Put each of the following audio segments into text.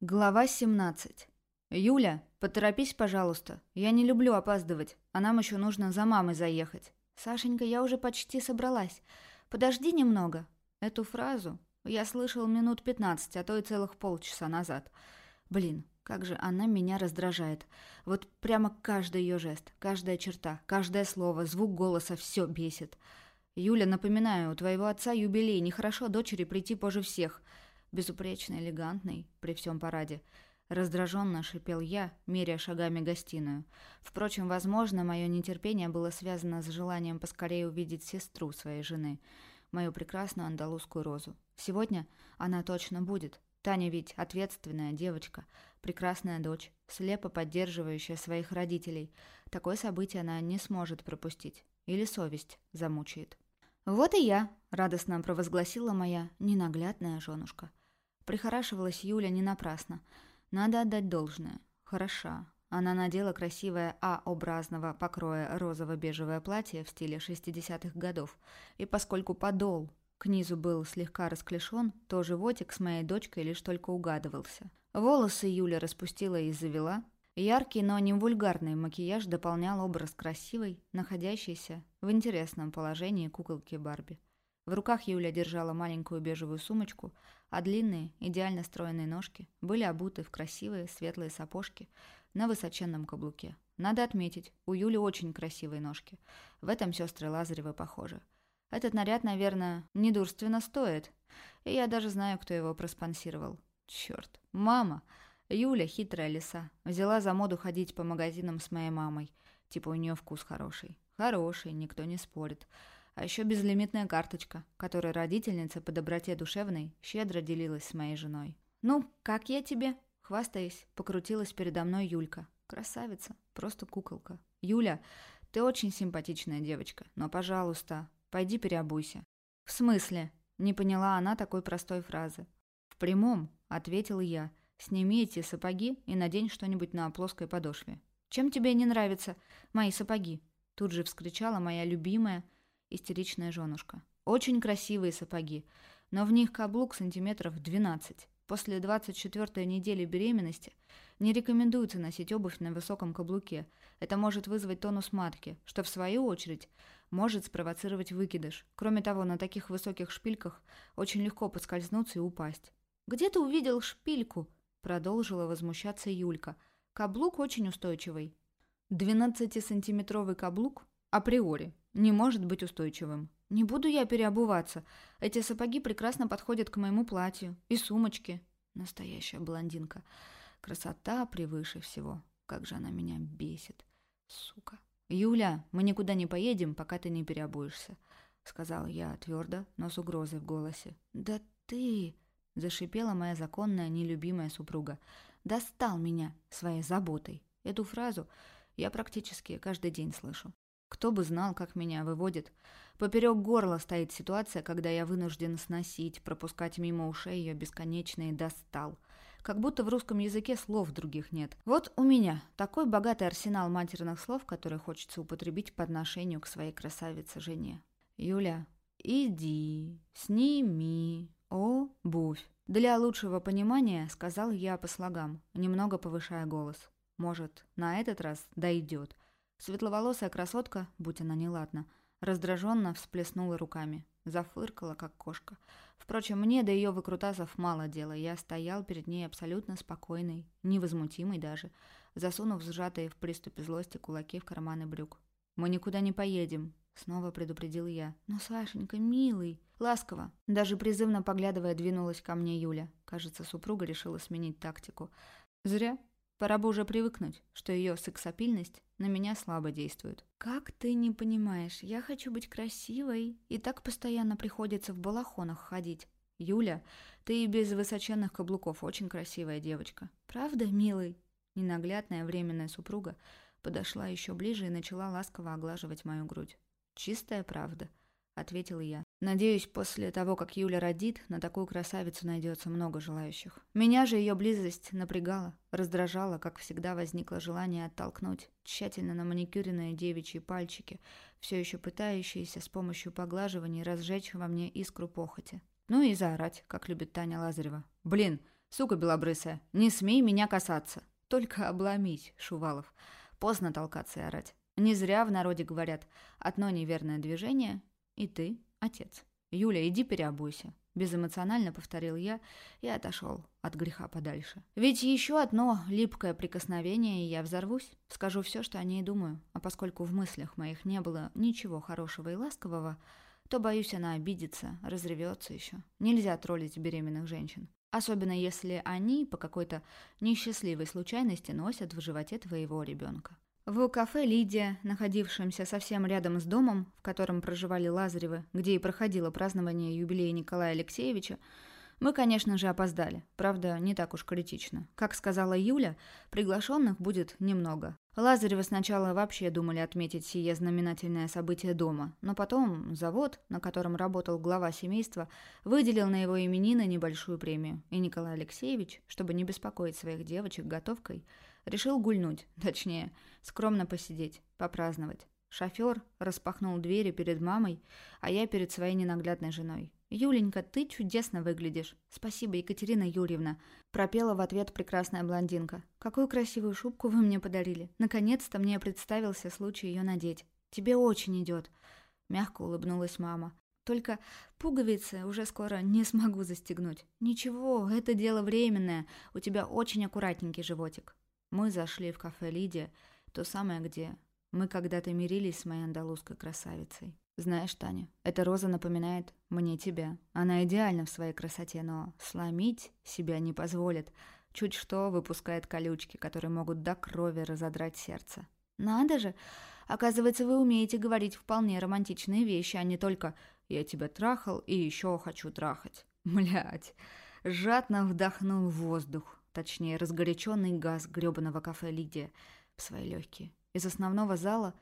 Глава 17. «Юля, поторопись, пожалуйста. Я не люблю опаздывать, а нам еще нужно за мамой заехать». «Сашенька, я уже почти собралась. Подожди немного». Эту фразу я слышал минут пятнадцать, а то и целых полчаса назад. Блин, как же она меня раздражает. Вот прямо каждый ее жест, каждая черта, каждое слово, звук голоса все бесит. «Юля, напоминаю, у твоего отца юбилей, нехорошо дочери прийти позже всех» безупречно элегантный при всем параде. Раздраженно шипел я, меряя шагами гостиную. Впрочем, возможно, мое нетерпение было связано с желанием поскорее увидеть сестру своей жены, мою прекрасную андалузскую розу. Сегодня она точно будет. Таня ведь ответственная девочка, прекрасная дочь, слепо поддерживающая своих родителей. Такое событие она не сможет пропустить. Или совесть замучает. «Вот и я», — радостно провозгласила моя ненаглядная женушка. Прихорашивалась Юля не напрасно. Надо отдать должное. Хороша. Она надела красивое А-образного покроя розово-бежевое платье в стиле 60-х годов. И поскольку подол к низу был слегка расклешен, то животик с моей дочкой лишь только угадывался. Волосы Юля распустила и завела. Яркий, но не вульгарный макияж дополнял образ красивой, находящейся в интересном положении куколки Барби. В руках Юля держала маленькую бежевую сумочку, а длинные, идеально стройные ножки были обуты в красивые светлые сапожки на высоченном каблуке. Надо отметить, у Юли очень красивые ножки. В этом сестры Лазаревы похожи. Этот наряд, наверное, недурственно стоит. И я даже знаю, кто его проспонсировал. Черт, мама! Юля, хитрая лиса, взяла за моду ходить по магазинам с моей мамой. Типа у нее вкус хороший. Хороший, никто не спорит. А еще безлимитная карточка, которой родительница по доброте душевной щедро делилась с моей женой. «Ну, как я тебе?» Хвастаясь, покрутилась передо мной Юлька. Красавица, просто куколка. «Юля, ты очень симпатичная девочка, но, пожалуйста, пойди переобуйся». «В смысле?» Не поняла она такой простой фразы. «В прямом», — ответил я. «Сними эти сапоги и надень что-нибудь на плоской подошве». «Чем тебе не нравятся мои сапоги?» Тут же вскричала моя любимая, истеричная женушка. Очень красивые сапоги, но в них каблук сантиметров 12. После 24 недели беременности не рекомендуется носить обувь на высоком каблуке. Это может вызвать тонус матки, что в свою очередь может спровоцировать выкидыш. Кроме того, на таких высоких шпильках очень легко поскользнуться и упасть. «Где ты увидел шпильку?» – продолжила возмущаться Юлька. «Каблук очень устойчивый». 12-сантиметровый каблук априори не может быть устойчивым. Не буду я переобуваться. Эти сапоги прекрасно подходят к моему платью. И сумочке. Настоящая блондинка. Красота превыше всего. Как же она меня бесит. Сука. «Юля, мы никуда не поедем, пока ты не переобуешься», — сказала я твердо, но с угрозой в голосе. «Да ты...» — зашипела моя законная, нелюбимая супруга. «Достал меня своей заботой». Эту фразу я практически каждый день слышу. Кто бы знал, как меня выводит. Поперек горла стоит ситуация, когда я вынужден сносить, пропускать мимо ушей ее бесконечные «достал». Как будто в русском языке слов других нет. Вот у меня такой богатый арсенал матерных слов, которые хочется употребить по отношению к своей красавице-жене. Юля, иди, сними обувь. Для лучшего понимания сказал я по слогам, немного повышая голос. Может, на этот раз дойдет. Светловолосая красотка, будь она неладна, раздраженно всплеснула руками. Зафыркала, как кошка. Впрочем, мне до ее выкрутасов мало дела. Я стоял перед ней абсолютно спокойный, невозмутимый даже, засунув сжатые в приступе злости кулаки в карманы брюк. «Мы никуда не поедем», — снова предупредил я. «Но, Сашенька, милый...» Ласково, даже призывно поглядывая, двинулась ко мне Юля. Кажется, супруга решила сменить тактику. Зря. Пора бы уже привыкнуть, что ее сексапильность на меня слабо действует. «Как ты не понимаешь? Я хочу быть красивой, и так постоянно приходится в балахонах ходить. Юля, ты и без высоченных каблуков очень красивая девочка. Правда, милый?» Ненаглядная временная супруга подошла еще ближе и начала ласково оглаживать мою грудь. «Чистая правда», — ответил я. Надеюсь, после того, как Юля родит, на такую красавицу найдется много желающих. Меня же ее близость напрягала, раздражала, как всегда возникло желание оттолкнуть тщательно на маникюренные девичьи пальчики, все еще пытающиеся с помощью поглаживаний разжечь во мне искру похоти. Ну и заорать, как любит Таня Лазарева. «Блин, Сука белобрысая, не смей меня касаться. Только обломить, Шувалов. Поздно толкаться и орать. Не зря в народе говорят «одно неверное движение, и ты отец». «Юля, иди переобуйся», – безэмоционально повторил я и отошел от греха подальше. Ведь еще одно липкое прикосновение, и я взорвусь. Скажу все, что о ней думаю. А поскольку в мыслях моих не было ничего хорошего и ласкового, то, боюсь, она обидится, разревется еще. Нельзя троллить беременных женщин. Особенно если они по какой-то несчастливой случайности носят в животе твоего ребенка. В кафе «Лидия», находившемся совсем рядом с домом, в котором проживали Лазаревы, где и проходило празднование юбилея Николая Алексеевича, мы, конечно же, опоздали. Правда, не так уж критично. Как сказала Юля, приглашенных будет немного. Лазаревы сначала вообще думали отметить сие знаменательное событие дома, но потом завод, на котором работал глава семейства, выделил на его именины небольшую премию, и Николай Алексеевич, чтобы не беспокоить своих девочек готовкой, Решил гульнуть, точнее, скромно посидеть, попраздновать. Шофер распахнул двери перед мамой, а я перед своей ненаглядной женой. «Юленька, ты чудесно выглядишь. Спасибо, Екатерина Юрьевна», – пропела в ответ прекрасная блондинка. «Какую красивую шубку вы мне подарили. Наконец-то мне представился случай ее надеть. Тебе очень идет», – мягко улыбнулась мама. «Только пуговицы уже скоро не смогу застегнуть». «Ничего, это дело временное. У тебя очень аккуратненький животик». Мы зашли в кафе «Лидия», то самое, где мы когда-то мирились с моей андалузской красавицей. Знаешь, Таня, эта роза напоминает мне тебя. Она идеальна в своей красоте, но сломить себя не позволит. Чуть что выпускает колючки, которые могут до крови разодрать сердце. Надо же! Оказывается, вы умеете говорить вполне романтичные вещи, а не только «я тебя трахал и еще хочу трахать». Блять. Жадно вдохнул воздух точнее разгоряченный газ грёбаного кафе Лидия в свои легкие. Из основного зала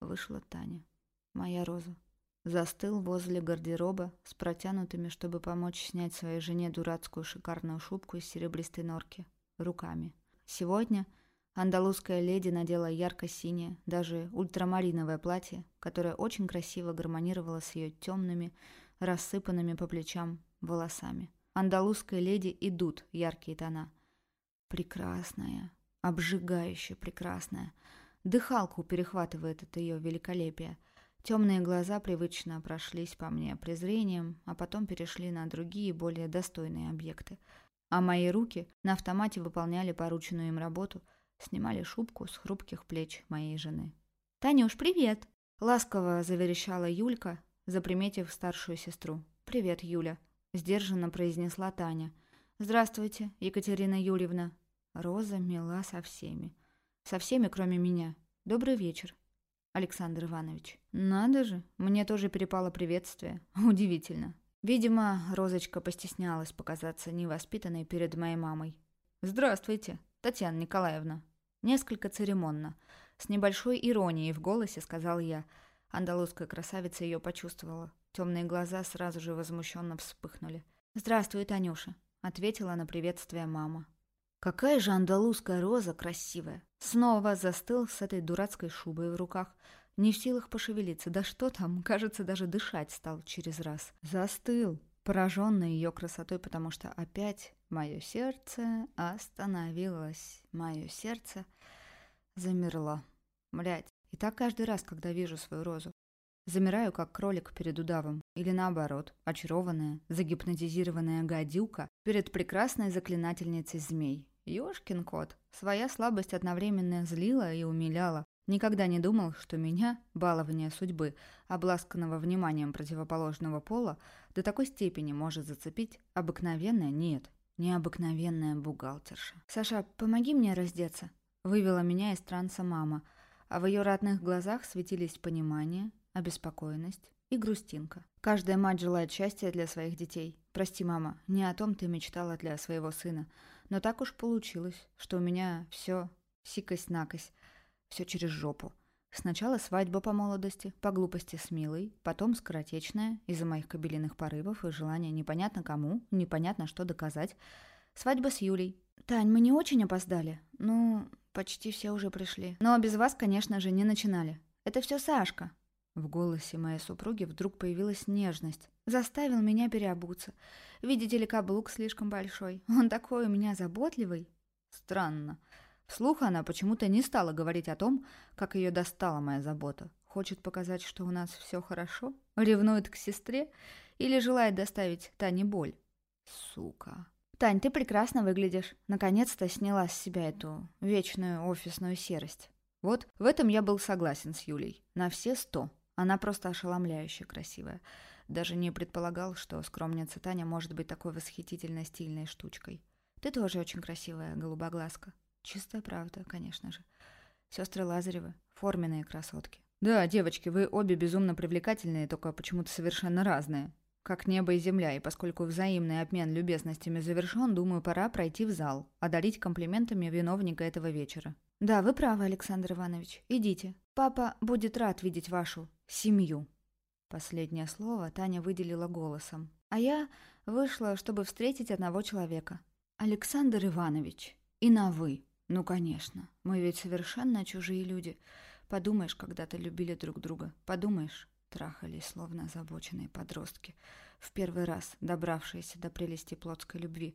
вышла Таня, моя роза. Застыл возле гардероба с протянутыми, чтобы помочь снять своей жене дурацкую шикарную шубку из серебристой норки, руками. Сегодня андалузская леди надела ярко-синее, даже ультрамариновое платье, которое очень красиво гармонировало с ее темными, рассыпанными по плечам волосами. Андалузской леди идут яркие тона – Прекрасная, обжигающе прекрасная. Дыхалку перехватывает от ее великолепия. Темные глаза привычно прошлись по мне презрением, а потом перешли на другие, более достойные объекты. А мои руки на автомате выполняли порученную им работу, снимали шубку с хрупких плеч моей жены. «Танюш, привет!» — ласково заверещала Юлька, заприметив старшую сестру. «Привет, Юля!» — сдержанно произнесла Таня. «Здравствуйте, Екатерина Юрьевна!» Роза мила со всеми. Со всеми, кроме меня. Добрый вечер, Александр Иванович. Надо же, мне тоже перепало приветствие. Удивительно. Видимо, Розочка постеснялась показаться невоспитанной перед моей мамой. «Здравствуйте, Татьяна Николаевна». Несколько церемонно, с небольшой иронией в голосе сказал я. Андалузская красавица ее почувствовала. Темные глаза сразу же возмущенно вспыхнули. «Здравствуй, Танюша», — ответила на приветствие мама. Какая же андалузская роза красивая. Снова застыл с этой дурацкой шубой в руках. Не в силах пошевелиться. Да что там, кажется, даже дышать стал через раз. Застыл, пораженный ее красотой, потому что опять мое сердце остановилось. Мое сердце замерло. Блять. И так каждый раз, когда вижу свою розу. Замираю, как кролик перед удавом. Или наоборот, очарованная, загипнотизированная гадюка перед прекрасной заклинательницей змей. Ёшкин кот. Своя слабость одновременно злила и умиляла. Никогда не думал, что меня, балование судьбы, обласканного вниманием противоположного пола, до такой степени может зацепить обыкновенная нет, необыкновенная бухгалтерша. «Саша, помоги мне раздеться», — вывела меня из транса мама, а в ее родных глазах светились понимание, обеспокоенность и грустинка. Каждая мать желает счастья для своих детей. Прости, мама, не о том ты мечтала для своего сына, но так уж получилось, что у меня все сикость-накость, все через жопу. Сначала свадьба по молодости, по глупости с Милой, потом скоротечная, из-за моих кабелиных порывов и желания непонятно кому, непонятно что доказать. Свадьба с Юлей. Тань, мы не очень опоздали. Ну, почти все уже пришли. Но без вас, конечно же, не начинали. Это все Сашка. В голосе моей супруги вдруг появилась нежность. Заставил меня переобуться. Видите ли, каблук слишком большой. Он такой у меня заботливый. Странно. Вслух она почему-то не стала говорить о том, как ее достала моя забота. Хочет показать, что у нас все хорошо? Ревнует к сестре? Или желает доставить Тане боль? Сука. «Тань, ты прекрасно выглядишь. Наконец-то сняла с себя эту вечную офисную серость». Вот в этом я был согласен с Юлей. На все сто. Она просто ошеломляюще красивая. Даже не предполагал, что скромница Таня может быть такой восхитительно стильной штучкой. Ты тоже очень красивая, голубоглазка. Чистая правда, конечно же. Сестры Лазаревы — форменные красотки. Да, девочки, вы обе безумно привлекательные, только почему-то совершенно разные. Как небо и земля, и поскольку взаимный обмен любезностями завершен, думаю, пора пройти в зал, одарить комплиментами виновника этого вечера. Да, вы правы, Александр Иванович. Идите. Папа будет рад видеть вашу семью. Последнее слово Таня выделила голосом. А я вышла, чтобы встретить одного человека. Александр Иванович. И на «вы». Ну, конечно. Мы ведь совершенно чужие люди. Подумаешь, когда-то любили друг друга. Подумаешь, трахались, словно озабоченные подростки, в первый раз добравшиеся до прелести плотской любви.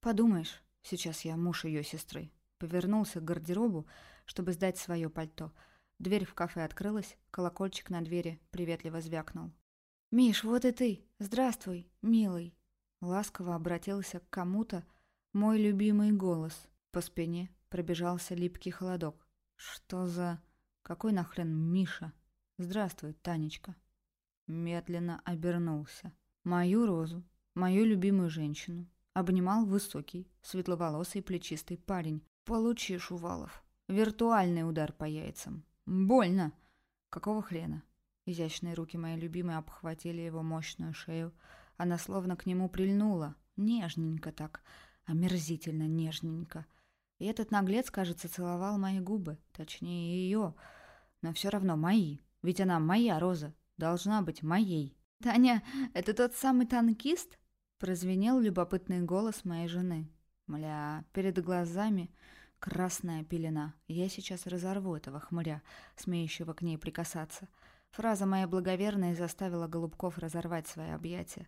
Подумаешь, сейчас я муж ее сестры. Повернулся к гардеробу, чтобы сдать свое пальто. Дверь в кафе открылась, колокольчик на двери приветливо звякнул. «Миш, вот и ты! Здравствуй, милый!» Ласково обратился к кому-то мой любимый голос. По спине пробежался липкий холодок. «Что за... Какой нахрен Миша?» «Здравствуй, Танечка». Медленно обернулся. Мою розу, мою любимую женщину, обнимал высокий, светловолосый, плечистый парень. «Получи, Шувалов. Виртуальный удар по яйцам. Больно. Какого хрена?» Изящные руки моей любимой обхватили его мощную шею. Она словно к нему прильнула. Нежненько так. Омерзительно нежненько. И этот наглец, кажется, целовал мои губы. Точнее, ее. Но все равно мои. Ведь она моя Роза, должна быть моей. «Таня, это тот самый танкист?» Прозвенел любопытный голос моей жены. Мля, перед глазами красная пелена. Я сейчас разорву этого хмыря, смеющего к ней прикасаться. Фраза моя благоверная заставила Голубков разорвать свои объятия.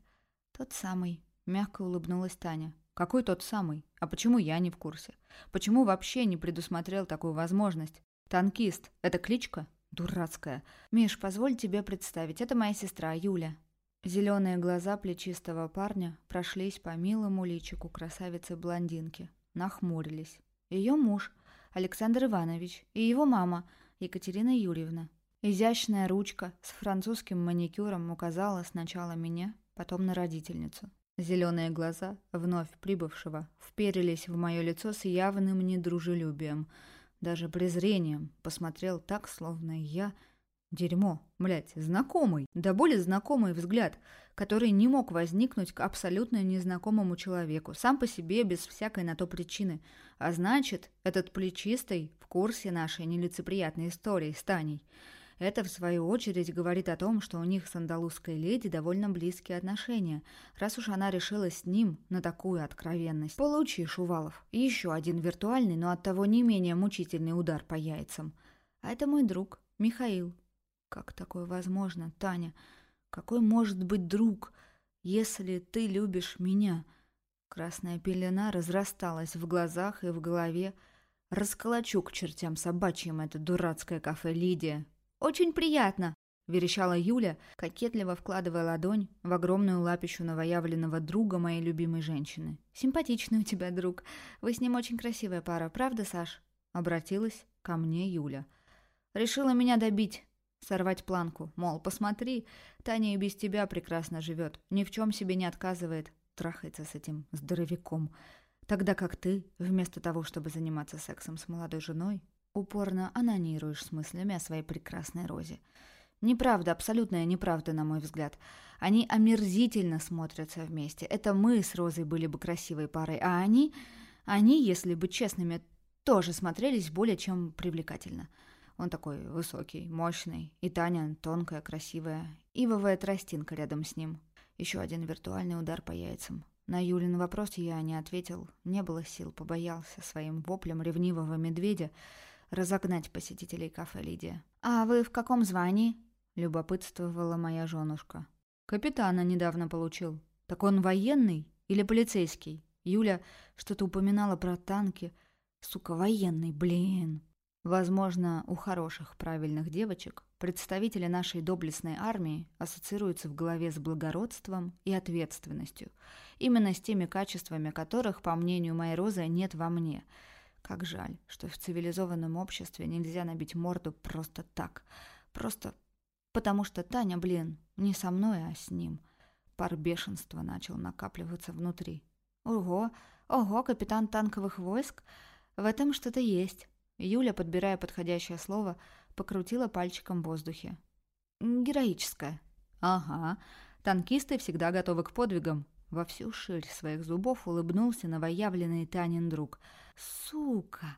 «Тот самый», — мягко улыбнулась Таня. «Какой тот самый? А почему я не в курсе? Почему вообще не предусмотрел такую возможность? Танкист — это кличка?» Дурацкая. Миш, позволь тебе представить, это моя сестра Юля. Зеленые глаза плечистого парня прошлись по милому личику красавицы-блондинки. Нахмурились. Ее муж, Александр Иванович, и его мама, Екатерина Юрьевна. Изящная ручка с французским маникюром указала сначала меня, потом на родительницу. Зеленые глаза вновь прибывшего вперились в мое лицо с явным недружелюбием – даже презрением, посмотрел так, словно я... Дерьмо, блядь, знакомый, да более знакомый взгляд, который не мог возникнуть к абсолютно незнакомому человеку, сам по себе, без всякой на то причины. А значит, этот плечистый в курсе нашей нелицеприятной истории с Таней. Это, в свою очередь, говорит о том, что у них с андалузской леди довольно близкие отношения, раз уж она решила с ним на такую откровенность. Получи, Шувалов, еще один виртуальный, но оттого не менее мучительный удар по яйцам. А это мой друг, Михаил. Как такое возможно, Таня? Какой может быть друг, если ты любишь меня? Красная пелена разрасталась в глазах и в голове. Расколочу к чертям собачьим это дурацкое кафе Лидия, «Очень приятно!» — верещала Юля, кокетливо вкладывая ладонь в огромную лапищу новоявленного друга моей любимой женщины. «Симпатичный у тебя друг. Вы с ним очень красивая пара, правда, Саш?» — обратилась ко мне Юля. «Решила меня добить, сорвать планку. Мол, посмотри, Таня и без тебя прекрасно живет, ни в чем себе не отказывает, трахается с этим здоровяком. Тогда как ты, вместо того, чтобы заниматься сексом с молодой женой, Упорно анонируешь с мыслями о своей прекрасной Розе. Неправда, абсолютная неправда, на мой взгляд. Они омерзительно смотрятся вместе. Это мы с Розой были бы красивой парой, а они... Они, если быть честными, тоже смотрелись более чем привлекательно. Он такой высокий, мощный, и Таня тонкая, красивая, ивовая тростинка рядом с ним. Еще один виртуальный удар по яйцам. На Юлин вопрос я не ответил, не было сил, побоялся своим воплем ревнивого медведя, разогнать посетителей кафе Лидия. «А вы в каком звании?» любопытствовала моя женушка. «Капитана недавно получил. Так он военный или полицейский?» Юля что-то упоминала про танки. Сука, военный, блин. Возможно, у хороших, правильных девочек представители нашей доблестной армии ассоциируются в голове с благородством и ответственностью. Именно с теми качествами, которых, по мнению моей Розы, нет во мне. Как жаль, что в цивилизованном обществе нельзя набить морду просто так. Просто потому что Таня, блин, не со мной, а с ним. Пар бешенства начал накапливаться внутри. Ого, ого, капитан танковых войск? В этом что-то есть. Юля, подбирая подходящее слово, покрутила пальчиком в воздухе. Героическое. Ага, танкисты всегда готовы к подвигам. Во всю ширь своих зубов улыбнулся новоявленный Танин друг. Сука!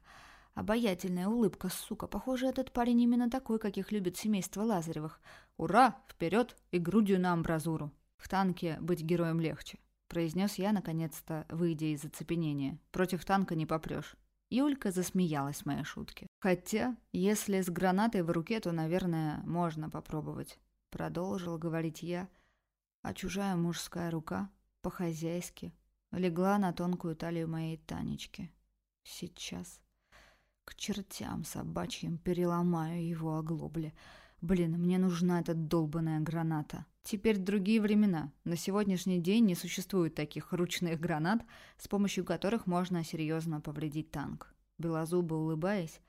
Обаятельная улыбка, сука. Похоже, этот парень именно такой, каких любит семейство Лазаревых. Ура! Вперед и грудью на амбразуру. В танке быть героем легче произнес я, наконец-то, выйдя из оцепенения. «Против танка не попрешь». Юлька засмеялась моей шутке. «Хотя, если с гранатой в руке, то, наверное, можно попробовать», — продолжил говорить я, а чужая мужская рука, по-хозяйски, легла на тонкую талию моей Танечки. «Сейчас. К чертям собачьим переломаю его оглобли. Блин, мне нужна эта долбанная граната». Теперь другие времена. На сегодняшний день не существует таких ручных гранат, с помощью которых можно серьезно повредить танк. Белозубо улыбаясь,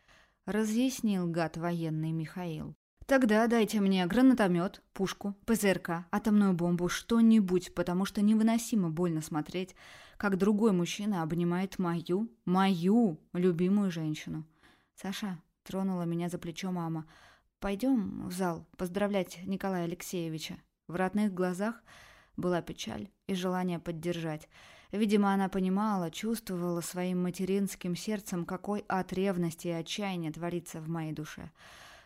разъяснил гад военный Михаил. «Тогда дайте мне гранатомет, пушку, ПЗРК, атомную бомбу, что-нибудь, потому что невыносимо больно смотреть, как другой мужчина обнимает мою, мою любимую женщину». «Саша», — тронула меня за плечо мама, — «пойдем в зал поздравлять Николая Алексеевича». В родных глазах была печаль и желание поддержать. Видимо, она понимала, чувствовала своим материнским сердцем, какой ад ревности и отчаяния творится в моей душе.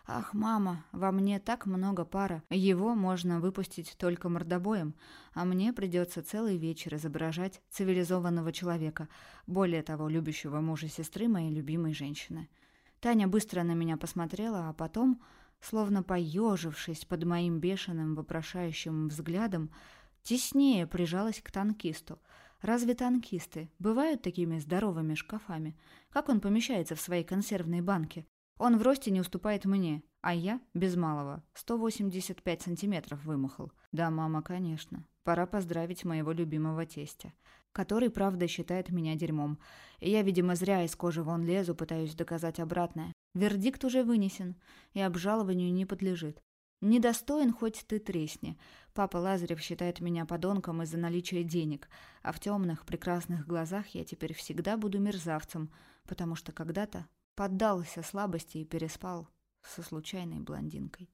«Ах, мама, во мне так много пара. Его можно выпустить только мордобоем, а мне придется целый вечер изображать цивилизованного человека, более того, любящего мужа сестры моей любимой женщины». Таня быстро на меня посмотрела, а потом словно поежившись под моим бешеным вопрошающим взглядом, теснее прижалась к танкисту. Разве танкисты бывают такими здоровыми шкафами? Как он помещается в своей консервной банке? Он в росте не уступает мне, а я, без малого, 185 сантиметров вымахал. Да, мама, конечно. Пора поздравить моего любимого тестя, который, правда, считает меня дерьмом. И я, видимо, зря из кожи вон лезу, пытаюсь доказать обратное. Вердикт уже вынесен и обжалованию не подлежит. Недостоин хоть ты тресни. Папа Лазарев считает меня подонком из-за наличия денег, а в темных прекрасных глазах я теперь всегда буду мерзавцем, потому что когда-то поддался слабости и переспал со случайной блондинкой.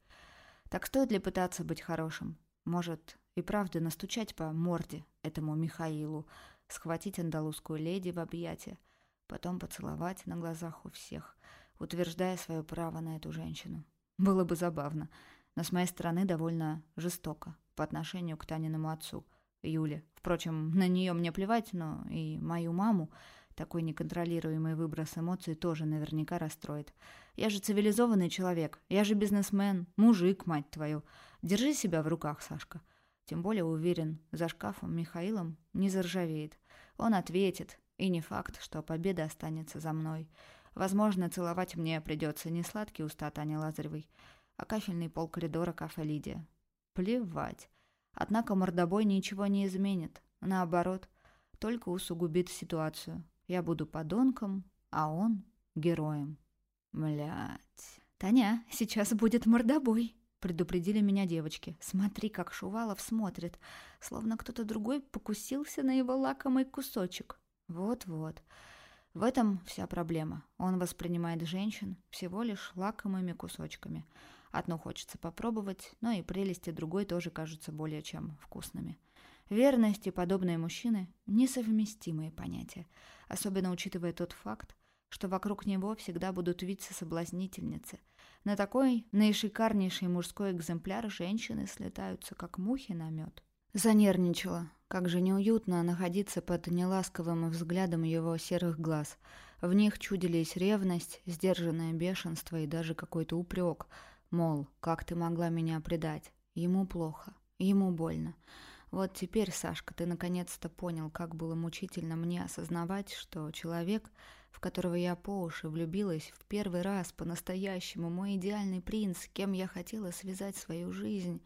Так стоит ли пытаться быть хорошим? Может, и правда настучать по морде этому Михаилу, схватить андалузскую леди в объятия, потом поцеловать на глазах у всех — утверждая свое право на эту женщину. Было бы забавно, но с моей стороны довольно жестоко по отношению к Таниному отцу, Юле. Впрочем, на нее мне плевать, но и мою маму такой неконтролируемый выброс эмоций тоже наверняка расстроит. Я же цивилизованный человек, я же бизнесмен, мужик, мать твою. Держи себя в руках, Сашка. Тем более уверен, за шкафом Михаилом не заржавеет. Он ответит, и не факт, что победа останется за мной. Возможно, целовать мне придется не сладкие уста Тани Лазаревой, а кафельный пол коридора кафе Лидия. Плевать. Однако мордобой ничего не изменит. Наоборот, только усугубит ситуацию. Я буду подонком, а он героем. Млять. Таня, сейчас будет мордобой. Предупредили меня девочки. Смотри, как Шувалов смотрит, словно кто-то другой покусился на его лакомый кусочек. Вот-вот. В этом вся проблема. Он воспринимает женщин всего лишь лакомыми кусочками. Одну хочется попробовать, но и прелести другой тоже кажутся более чем вкусными. Верность и подобные мужчины – несовместимые понятия, особенно учитывая тот факт, что вокруг него всегда будут виться соблазнительницы. На такой наишикарнейший мужской экземпляр женщины слетаются, как мухи на мед. Занервничала. Как же неуютно находиться под неласковым взглядом его серых глаз. В них чудились ревность, сдержанное бешенство и даже какой-то упрек. Мол, как ты могла меня предать? Ему плохо, ему больно. Вот теперь, Сашка, ты наконец-то понял, как было мучительно мне осознавать, что человек, в которого я по уши влюбилась в первый раз по-настоящему, мой идеальный принц, кем я хотела связать свою жизнь,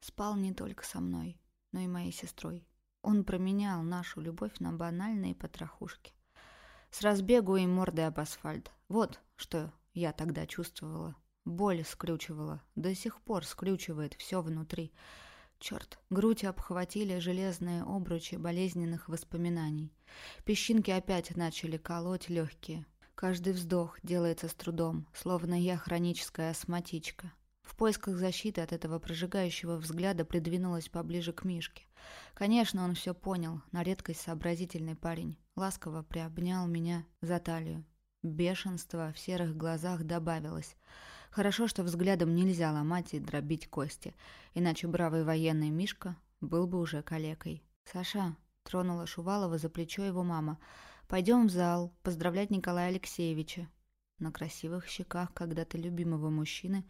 спал не только со мной, но и моей сестрой. Он променял нашу любовь на банальные потрохушки. С разбегу и мордой об асфальт. Вот что я тогда чувствовала. Боль скрючивала, до сих пор скрючивает все внутри. Черт, грудь обхватили железные обручи болезненных воспоминаний. Песчинки опять начали колоть легкие. Каждый вздох делается с трудом, словно я хроническая астматичка. В поисках защиты от этого прожигающего взгляда придвинулась поближе к Мишке. Конечно, он все понял, на редкость сообразительный парень. Ласково приобнял меня за талию. Бешенство в серых глазах добавилось. Хорошо, что взглядом нельзя ломать и дробить кости, иначе бравый военный Мишка был бы уже калекой. «Саша», — тронула Шувалова за плечо его мама, — «пойдем в зал, поздравлять Николая Алексеевича». На красивых щеках когда-то любимого мужчины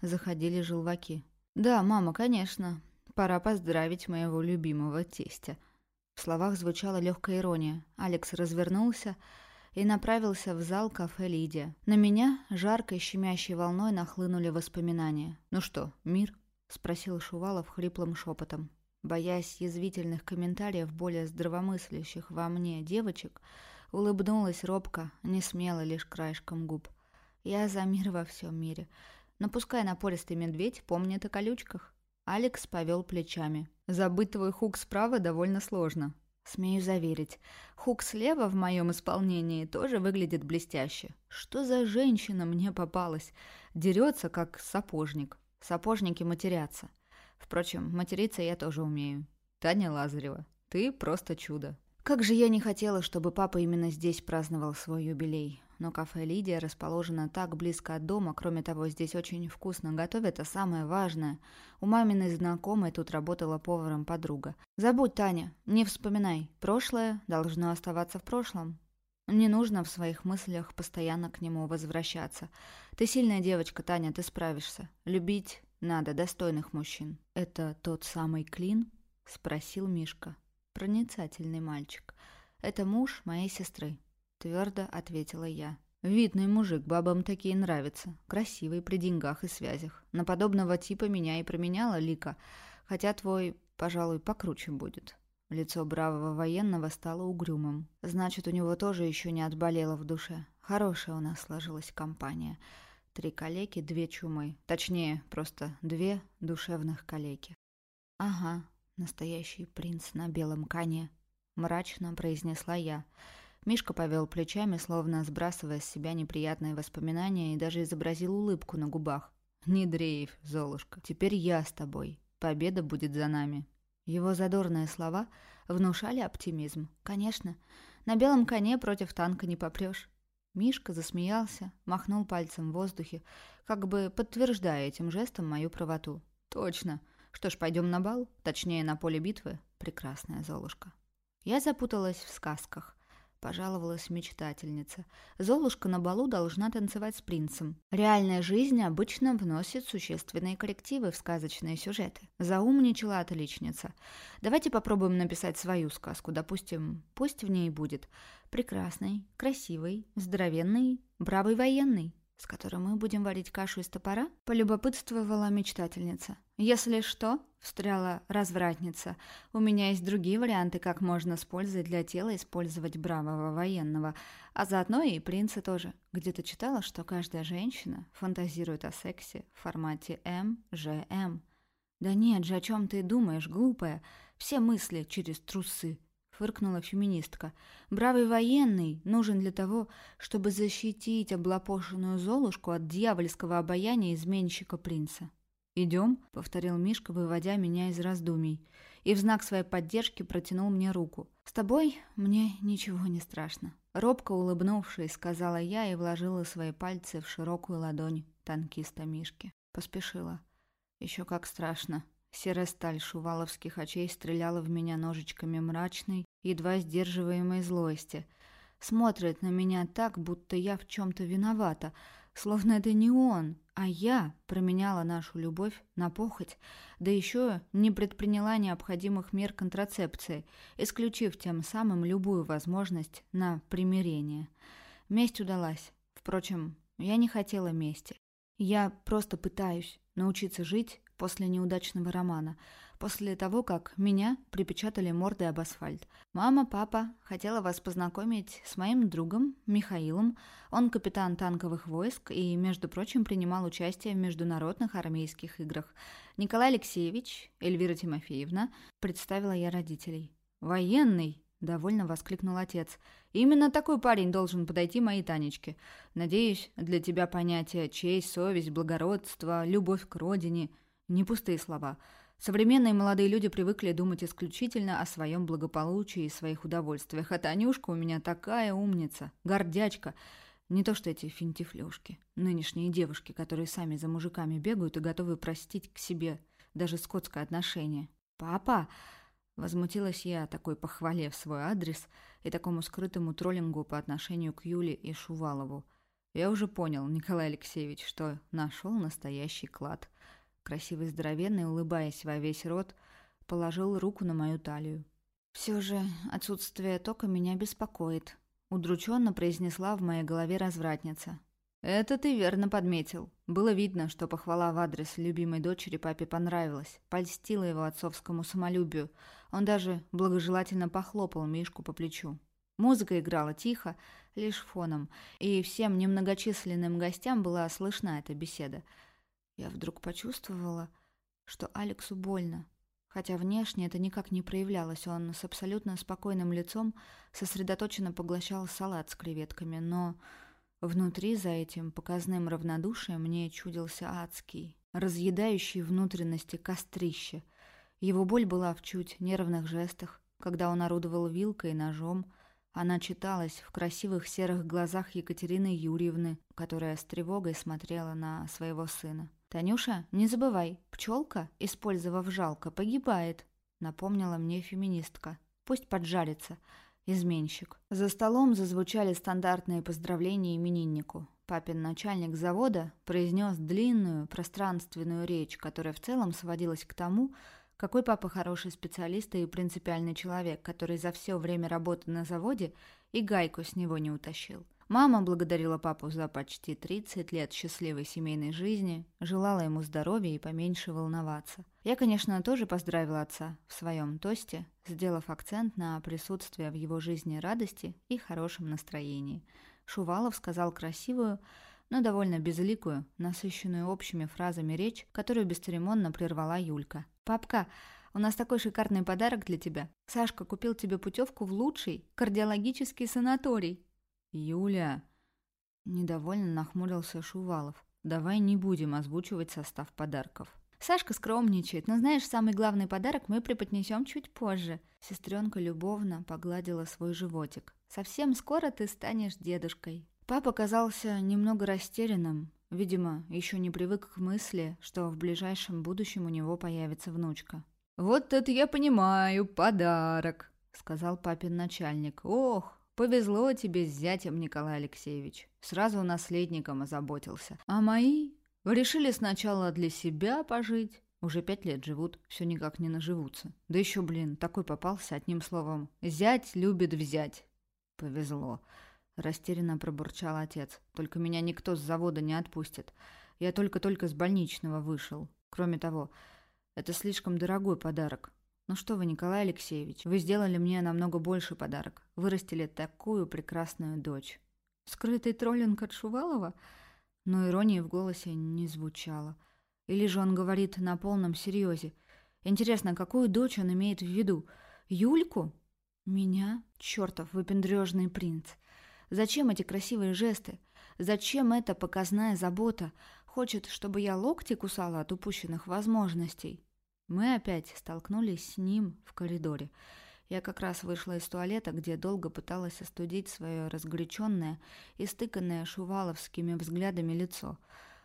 заходили желваки. «Да, мама, конечно. Пора поздравить моего любимого тестя». В словах звучала легкая ирония. Алекс развернулся, — и направился в зал кафе «Лидия». На меня жаркой щемящей волной нахлынули воспоминания. «Ну что, мир?» — спросил Шувалов хриплым шепотом. Боясь язвительных комментариев более здравомыслящих во мне девочек, улыбнулась робко, не смело лишь краешком губ. «Я за мир во всем мире. Но пускай напористый медведь помнит о колючках». Алекс повел плечами. «Забыть твой хук справа довольно сложно. Смею заверить, хук слева в моем исполнении тоже выглядит блестяще. Что за женщина мне попалась? Дерется, как сапожник. Сапожники матерятся. Впрочем, материться я тоже умею. Таня Лазарева, ты просто чудо. Как же я не хотела, чтобы папа именно здесь праздновал свой юбилей но кафе «Лидия» расположено так близко от дома, кроме того, здесь очень вкусно готовят, а самое важное, у маминой знакомой тут работала поваром подруга. «Забудь, Таня, не вспоминай, прошлое должно оставаться в прошлом». Не нужно в своих мыслях постоянно к нему возвращаться. Ты сильная девочка, Таня, ты справишься. Любить надо достойных мужчин. «Это тот самый Клин?» — спросил Мишка. Проницательный мальчик. «Это муж моей сестры твердо ответила я. «Видный мужик, бабам такие нравятся. Красивый, при деньгах и связях. На подобного типа меня и променяла Лика, хотя твой, пожалуй, покруче будет». Лицо бравого военного стало угрюмым. Значит, у него тоже еще не отболело в душе. Хорошая у нас сложилась компания. Три калеки, две чумы. Точнее, просто две душевных калеки. «Ага, настоящий принц на белом коне», — мрачно произнесла я. Мишка повел плечами, словно сбрасывая с себя неприятные воспоминания и даже изобразил улыбку на губах. «Не дрейф, Золушка, теперь я с тобой. Победа будет за нами». Его задорные слова внушали оптимизм. «Конечно, на белом коне против танка не попрешь». Мишка засмеялся, махнул пальцем в воздухе, как бы подтверждая этим жестом мою правоту. «Точно. Что ж, пойдем на бал? Точнее, на поле битвы? Прекрасная Золушка». Я запуталась в сказках пожаловалась мечтательница. Золушка на балу должна танцевать с принцем. Реальная жизнь обычно вносит существенные коррективы в сказочные сюжеты. Заумничала отличница. Давайте попробуем написать свою сказку. Допустим, пусть в ней будет прекрасный, красивый, здоровенный, бравый военный с которым мы будем варить кашу из топора?» — полюбопытствовала мечтательница. «Если что», — встряла развратница, — «у меня есть другие варианты, как можно с пользой для тела использовать бравого военного, а заодно и принца тоже. Где-то читала, что каждая женщина фантазирует о сексе в формате МЖМ». «Да нет же, о чем ты думаешь, глупая? Все мысли через трусы», фыркнула феминистка. «Бравый военный нужен для того, чтобы защитить облапошенную Золушку от дьявольского обаяния изменщика принца». «Идем», — повторил Мишка, выводя меня из раздумий, и в знак своей поддержки протянул мне руку. «С тобой мне ничего не страшно». Робко улыбнувшись, сказала я и вложила свои пальцы в широкую ладонь танкиста Мишки. Поспешила. Еще как страшно. Серая сталь шуваловских очей стреляла в меня ножичками мрачной, едва сдерживаемой злости. Смотрит на меня так, будто я в чем-то виновата, Словно это не он, а я променяла нашу любовь на похоть, да еще не предприняла необходимых мер контрацепции, исключив тем самым любую возможность на примирение. Месть удалась. Впрочем, я не хотела мести. Я просто пытаюсь научиться жить после неудачного романа, после того, как меня припечатали мордой об асфальт. Мама, папа хотела вас познакомить с моим другом Михаилом. Он капитан танковых войск и, между прочим, принимал участие в международных армейских играх. Николай Алексеевич, Эльвира Тимофеевна, представила я родителей. «Военный!» — довольно воскликнул отец. «Именно такой парень должен подойти моей Танечке. Надеюсь, для тебя понятия честь, совесть, благородство, любовь к родине — не пустые слова». Современные молодые люди привыкли думать исключительно о своем благополучии и своих удовольствиях. А Танюшка у меня такая умница, гордячка. Не то что эти финтифлюшки, нынешние девушки, которые сами за мужиками бегают и готовы простить к себе даже скотское отношение. «Папа!» — возмутилась я такой похвале в свой адрес и такому скрытому троллингу по отношению к Юле и Шувалову. Я уже понял, Николай Алексеевич, что нашел настоящий клад — Красивый здоровенный, улыбаясь во весь рот, положил руку на мою талию. «Все же отсутствие тока меня беспокоит», — удрученно произнесла в моей голове развратница. «Это ты верно подметил. Было видно, что похвала в адрес любимой дочери папе понравилась, польстила его отцовскому самолюбию. Он даже благожелательно похлопал Мишку по плечу. Музыка играла тихо, лишь фоном, и всем немногочисленным гостям была слышна эта беседа — я вдруг почувствовала, что Алексу больно. Хотя внешне это никак не проявлялось, он с абсолютно спокойным лицом сосредоточенно поглощал салат с креветками, но внутри за этим показным равнодушием мне чудился адский, разъедающий внутренности кострище. Его боль была в чуть нервных жестах, когда он орудовал вилкой и ножом, она читалась в красивых серых глазах Екатерины Юрьевны, которая с тревогой смотрела на своего сына. «Танюша, не забывай, пчелка, использовав жалко, погибает», — напомнила мне феминистка. «Пусть поджарится. Изменщик». За столом зазвучали стандартные поздравления имениннику. Папин начальник завода произнес длинную, пространственную речь, которая в целом сводилась к тому, какой папа хороший специалист и принципиальный человек, который за все время работы на заводе и гайку с него не утащил. Мама благодарила папу за почти 30 лет счастливой семейной жизни, желала ему здоровья и поменьше волноваться. Я, конечно, тоже поздравила отца в своем тосте, сделав акцент на присутствие в его жизни радости и хорошем настроении. Шувалов сказал красивую, но довольно безликую, насыщенную общими фразами речь, которую бесцеремонно прервала Юлька. «Папка, у нас такой шикарный подарок для тебя. Сашка купил тебе путевку в лучший кардиологический санаторий. «Юля!» Недовольно нахмурился Шувалов. «Давай не будем озвучивать состав подарков». Сашка скромничает, но знаешь, самый главный подарок мы преподнесем чуть позже. Сестренка любовно погладила свой животик. Совсем скоро ты станешь дедушкой. Папа казался немного растерянным. Видимо, еще не привык к мысли, что в ближайшем будущем у него появится внучка. «Вот это я понимаю, подарок», — сказал папин начальник. «Ох, Повезло тебе с зятем, Николай Алексеевич. Сразу наследником озаботился. А мои решили сначала для себя пожить. Уже пять лет живут, все никак не наживутся. Да еще, блин, такой попался одним словом. Зять любит взять. Повезло. Растерянно пробурчал отец. Только меня никто с завода не отпустит. Я только-только с больничного вышел. Кроме того, это слишком дорогой подарок. «Ну что вы, Николай Алексеевич, вы сделали мне намного больше подарок. Вырастили такую прекрасную дочь». Скрытый троллинг от Шувалова? Но иронии в голосе не звучало. Или же он говорит на полном серьезе. Интересно, какую дочь он имеет в виду? Юльку? Меня? Чертов выпендрежный принц. Зачем эти красивые жесты? Зачем эта показная забота? Хочет, чтобы я локти кусала от упущенных возможностей? Мы опять столкнулись с ним в коридоре. Я как раз вышла из туалета, где долго пыталась остудить свое разгоряченное и стыканное шуваловскими взглядами лицо.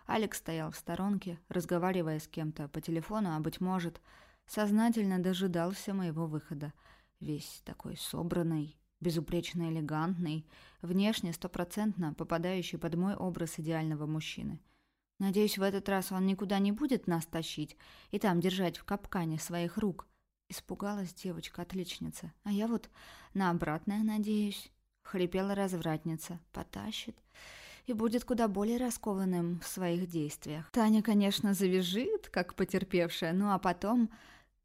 Алекс стоял в сторонке, разговаривая с кем-то по телефону, а, быть может, сознательно дожидался моего выхода. Весь такой собранный безупречно элегантный, внешне стопроцентно попадающий под мой образ идеального мужчины. Надеюсь, в этот раз он никуда не будет нас тащить и там держать в капкане своих рук. Испугалась девочка-отличница, а я вот на обратное надеюсь. Хрипела развратница. Потащит. И будет куда более раскованным в своих действиях. Таня, конечно, завяжет, как потерпевшая, ну а потом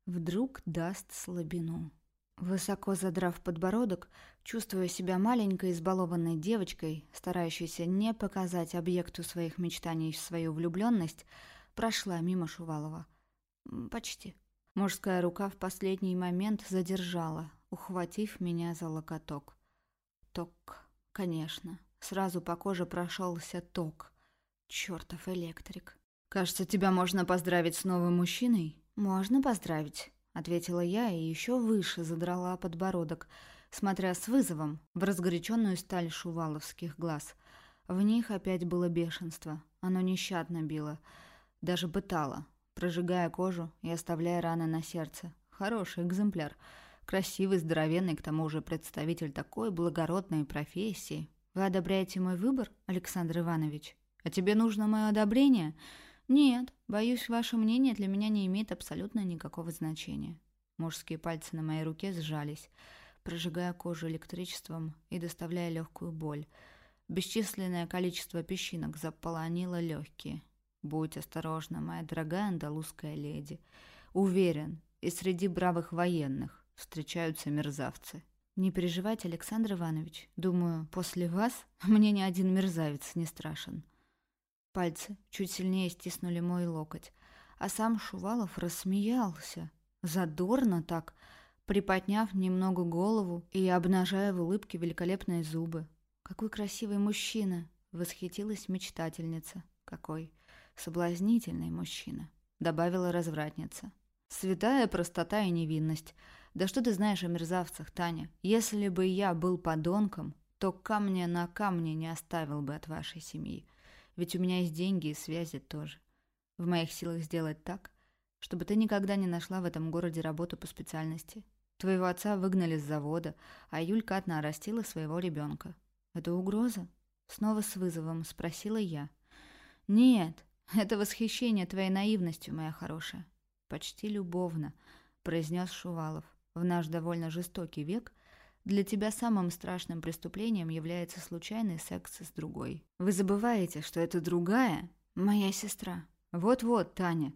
вдруг даст слабину. Высоко задрав подбородок, чувствуя себя маленькой избалованной девочкой, старающейся не показать объекту своих мечтаний свою влюбленность, прошла мимо Шувалова. Почти. Мужская рука в последний момент задержала, ухватив меня за локоток. Ток, конечно. Сразу по коже прошелся ток. Чертов электрик. «Кажется, тебя можно поздравить с новым мужчиной?» «Можно поздравить», — ответила я и еще выше задрала подбородок, смотря с вызовом в разгоряченную сталь шуваловских глаз. В них опять было бешенство. Оно нещадно било, даже пытало, прожигая кожу и оставляя раны на сердце. Хороший экземпляр. Красивый, здоровенный, к тому же представитель такой благородной профессии. Вы одобряете мой выбор, Александр Иванович? А тебе нужно мое одобрение?» «Нет, боюсь, ваше мнение для меня не имеет абсолютно никакого значения». Мужские пальцы на моей руке сжались, прожигая кожу электричеством и доставляя легкую боль. Бесчисленное количество песчинок заполонило легкие. «Будь осторожна, моя дорогая андалузская леди. Уверен, и среди бравых военных встречаются мерзавцы». «Не переживайте, Александр Иванович. Думаю, после вас мне ни один мерзавец не страшен». Пальцы чуть сильнее стиснули мой локоть, а сам Шувалов рассмеялся, задорно так, приподняв немного голову и обнажая в улыбке великолепные зубы. «Какой красивый мужчина!» — восхитилась мечтательница. «Какой соблазнительный мужчина!» — добавила развратница. «Святая простота и невинность. Да что ты знаешь о мерзавцах, Таня? Если бы я был подонком, то камня на камне не оставил бы от вашей семьи. Ведь у меня есть деньги и связи тоже. В моих силах сделать так, чтобы ты никогда не нашла в этом городе работу по специальности. Твоего отца выгнали с завода, а Юлька одна растила своего ребенка. Это угроза? Снова с вызовом спросила я. Нет, это восхищение твоей наивностью, моя хорошая. Почти любовно, произнес Шувалов. В наш довольно жестокий век для тебя самым страшным преступлением является случайный секс с другой. Вы забываете, что это другая моя сестра. Вот-вот, Таня.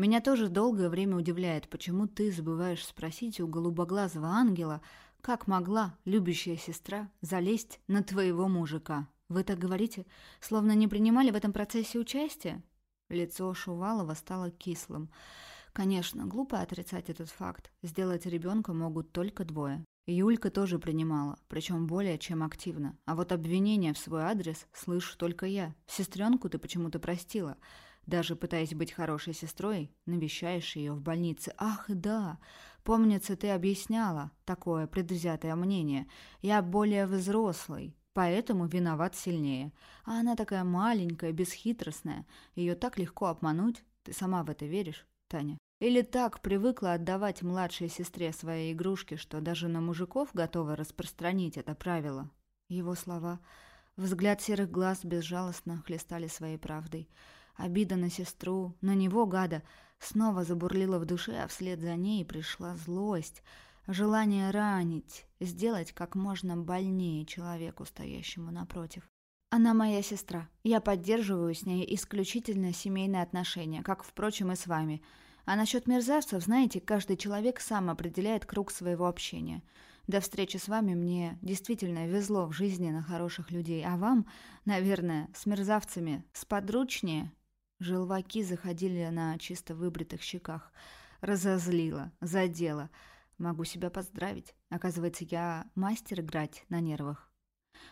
Меня тоже долгое время удивляет, почему ты забываешь спросить у голубоглазого ангела, как могла любящая сестра залезть на твоего мужика. Вы так говорите, словно не принимали в этом процессе участие? Лицо Шувалова стало кислым. Конечно, глупо отрицать этот факт. Сделать ребенка могут только двое. Юлька тоже принимала, причем более чем активно. А вот обвинения в свой адрес слышу только я. Сестренку ты почему-то простила. Даже пытаясь быть хорошей сестрой, навещаешь ее в больнице. Ах, да, помнится, ты объясняла такое предвзятое мнение. Я более взрослый, поэтому виноват сильнее. А она такая маленькая, бесхитростная. Ее так легко обмануть. Ты сама в это веришь, Таня? Или так привыкла отдавать младшей сестре свои игрушки, что даже на мужиков готова распространить это правило? Его слова, взгляд серых глаз безжалостно хлестали своей правдой. Обида на сестру, на него, гада, снова забурлила в душе, а вслед за ней пришла злость, желание ранить, сделать как можно больнее человеку, стоящему напротив. Она моя сестра. Я поддерживаю с ней исключительно семейные отношения, как, впрочем, и с вами – а насчет мерзавцев, знаете, каждый человек сам определяет круг своего общения. До встречи с вами мне действительно везло в жизни на хороших людей, а вам, наверное, с мерзавцами сподручнее. Желваки заходили на чисто выбритых щеках. Разозлила, задела. Могу себя поздравить. Оказывается, я мастер играть на нервах.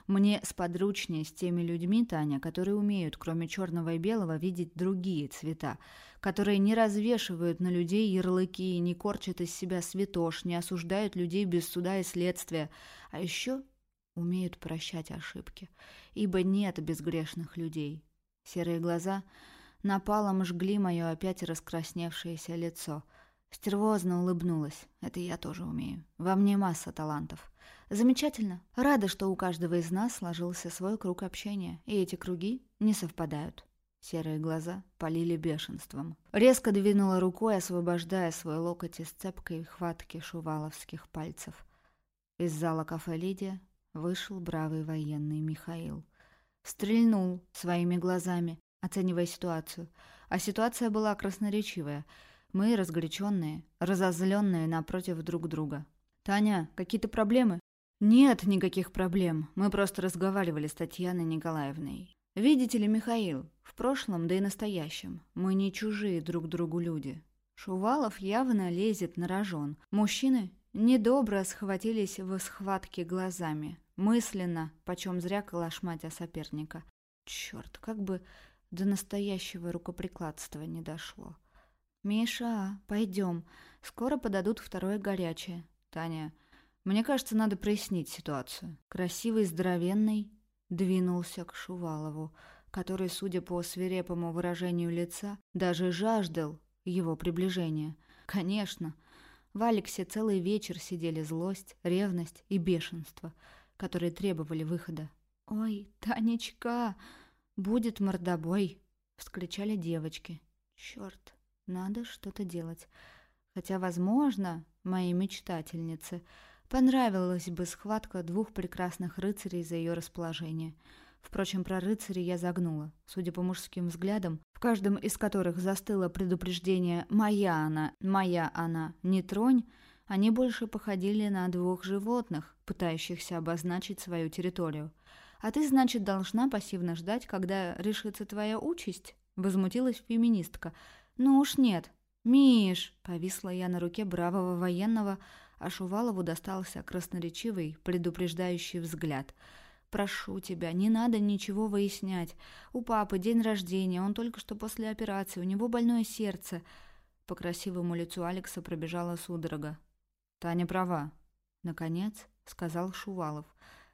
Мне сподручнее с теми людьми, Таня, которые умеют, кроме черного и белого, видеть другие цвета, которые не развешивают на людей ярлыки, не корчат из себя святош, не осуждают людей без суда и следствия, а еще умеют прощать ошибки, ибо нет безгрешных людей. Серые глаза напалом жгли мое опять раскрасневшееся лицо. Стервозно улыбнулась. Это я тоже умею. Во мне масса талантов. Замечательно. Рада, что у каждого из нас сложился свой круг общения, и эти круги не совпадают. Серые глаза полили бешенством. Резко двинула рукой, освобождая свой локоть из цепкой хватки шуваловских пальцев. Из зала кафе «Лидия» вышел бравый военный Михаил. Стрельнул своими глазами, оценивая ситуацию. А ситуация была красноречивая. Мы, разгоряченные, разозленные напротив друг друга. «Таня, какие-то проблемы?» «Нет никаких проблем. Мы просто разговаривали с Татьяной Николаевной. Видите ли, Михаил, в прошлом, да и настоящем, мы не чужие друг другу люди. Шувалов явно лезет на рожон. Мужчины недобро схватились в схватке глазами. Мысленно, почем зря калашматя соперника. Черт, как бы до настоящего рукоприкладства не дошло. «Миша, пойдем. Скоро подадут второе горячее. Таня, мне кажется, надо прояснить ситуацию. Красивый, здоровенный двинулся к Шувалову, который, судя по свирепому выражению лица, даже жаждал его приближения. Конечно, в Алексе целый вечер сидели злость, ревность и бешенство, которые требовали выхода. «Ой, Танечка, будет мордобой!» — вскричали девочки. «Черт, надо что-то делать. Хотя, возможно, мои мечтательницы — Понравилась бы схватка двух прекрасных рыцарей за ее расположение. Впрочем, про рыцарей я загнула. Судя по мужским взглядам, в каждом из которых застыло предупреждение «моя она, моя она, не тронь», они больше походили на двух животных, пытающихся обозначить свою территорию. «А ты, значит, должна пассивно ждать, когда решится твоя участь?» — возмутилась феминистка. «Ну уж нет». «Миш!» — повисла я на руке бравого военного, — а Шувалову достался красноречивый, предупреждающий взгляд. «Прошу тебя, не надо ничего выяснять. У папы день рождения, он только что после операции, у него больное сердце». По красивому лицу Алекса пробежала судорога. «Таня права», — наконец сказал Шувалов.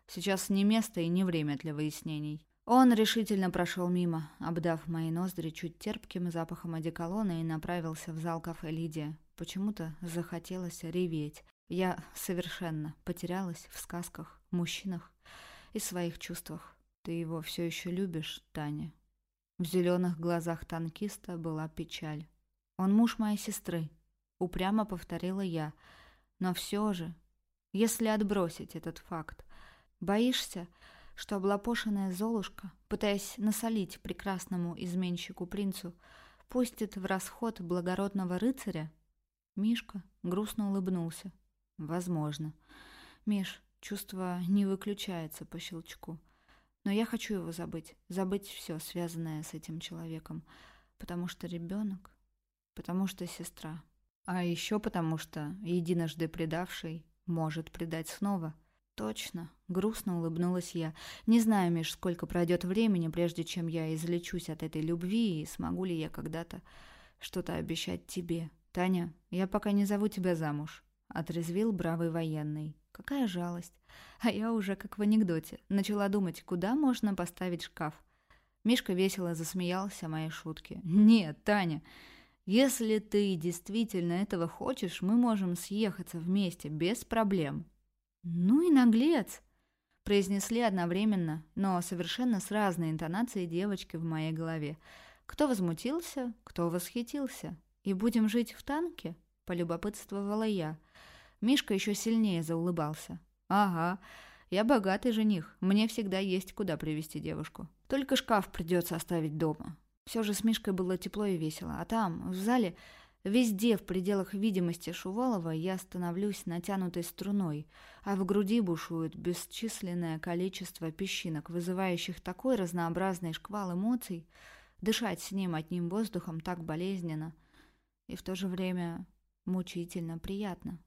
«Сейчас не место и не время для выяснений». Он решительно прошел мимо, обдав мои ноздри чуть терпким запахом одеколона и направился в зал кафе «Лидия». Почему-то захотелось реветь. Я совершенно потерялась в сказках, мужчинах и своих чувствах. Ты его все еще любишь, Таня? В зеленых глазах танкиста была печаль. Он муж моей сестры, упрямо повторила я. Но все же, если отбросить этот факт, боишься, что облапошенная Золушка, пытаясь насолить прекрасному изменщику-принцу, пустит в расход благородного рыцаря? Мишка грустно улыбнулся. Возможно. Миш, чувство не выключается по щелчку. Но я хочу его забыть. Забыть все, связанное с этим человеком. Потому что ребенок. Потому что сестра. А еще потому что единожды предавший может предать снова. Точно. Грустно улыбнулась я. Не знаю, Миш, сколько пройдет времени, прежде чем я излечусь от этой любви, и смогу ли я когда-то что-то обещать тебе. Таня, я пока не зову тебя замуж. — отрезвил бравый военный. «Какая жалость! А я уже, как в анекдоте, начала думать, куда можно поставить шкаф». Мишка весело засмеялся моей шутке. «Нет, Таня, если ты действительно этого хочешь, мы можем съехаться вместе, без проблем». «Ну и наглец!» произнесли одновременно, но совершенно с разной интонацией девочки в моей голове. Кто возмутился, кто восхитился. «И будем жить в танке?» — полюбопытствовала я. Мишка еще сильнее заулыбался. «Ага, я богатый жених, мне всегда есть куда привести девушку. Только шкаф придется оставить дома». Все же с Мишкой было тепло и весело, а там, в зале, везде в пределах видимости Шувалова я становлюсь натянутой струной, а в груди бушует бесчисленное количество песчинок, вызывающих такой разнообразный шквал эмоций, дышать с ним одним воздухом так болезненно и в то же время мучительно приятно.